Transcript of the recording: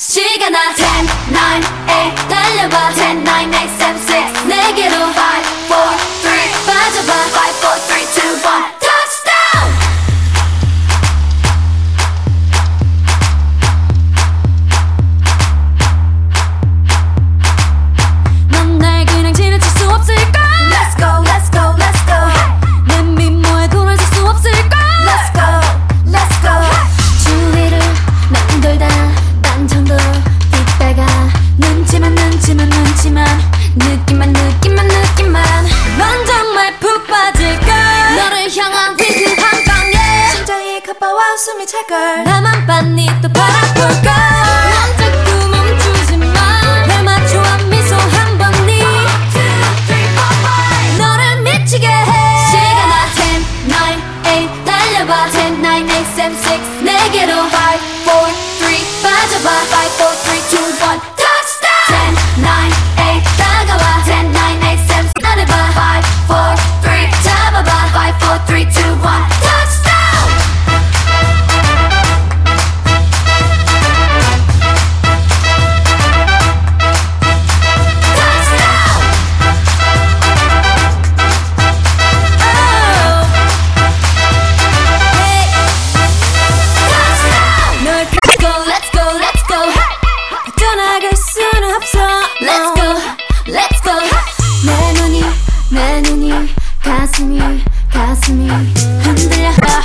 시간 나 10, 9, 8 달려봐 10, 9, 8, 7, 6 내게로 5 느낌만 느낌만 느낌만. 넌 정말 푹 빠질걸. 너를 향한 위그한 방에. 심장이 가빠와 숨이 찰걸. 나만 빤히 또 바라볼걸. 가슴이 가슴이 흔들려.